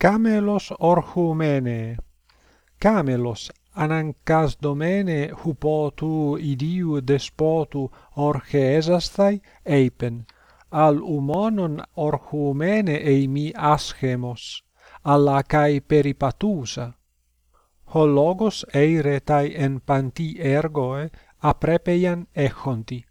camelos orchumene camelos anancas domene hupotu idiu despotu orcheesasthai eipen. Al umonon orchumene eimi aschemos alla kai peripatusa. Ho logos eire tai en panti ergoe aprepeian echonti